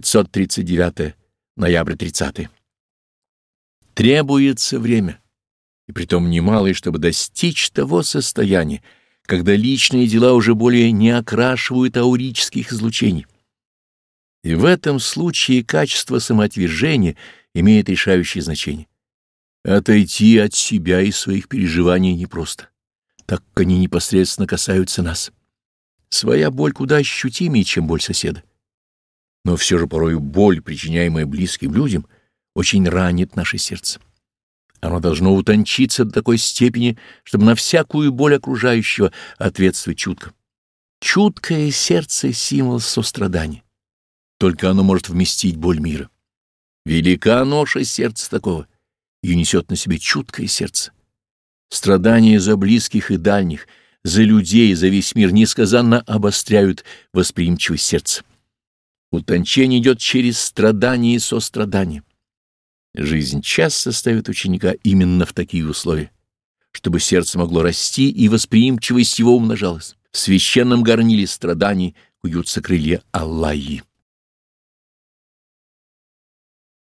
539 ноябрь 30 Требуется время, и притом немалое, чтобы достичь того состояния, когда личные дела уже более не окрашивают аурических излучений. И в этом случае качество самоотвержения имеет решающее значение. Отойти от себя и своих переживаний непросто, так как они непосредственно касаются нас. Своя боль куда ощутимее, чем боль соседа. Но все же порою боль, причиняемая близким людям, очень ранит наше сердце. Оно должно утончиться до такой степени, чтобы на всякую боль окружающего ответствовать чутко. Чуткое сердце — символ сострадания. Только оно может вместить боль мира. Велика ноша сердца такого, и несет на себе чуткое сердце. Страдания за близких и дальних, за людей, за весь мир несказанно обостряют восприимчивость сердца. Утончение идет через страдания и сострадание. Жизнь часто ставит ученика именно в такие условия, чтобы сердце могло расти и восприимчивость его умножалась. В священном горниле страданий куются крылья Аллахи.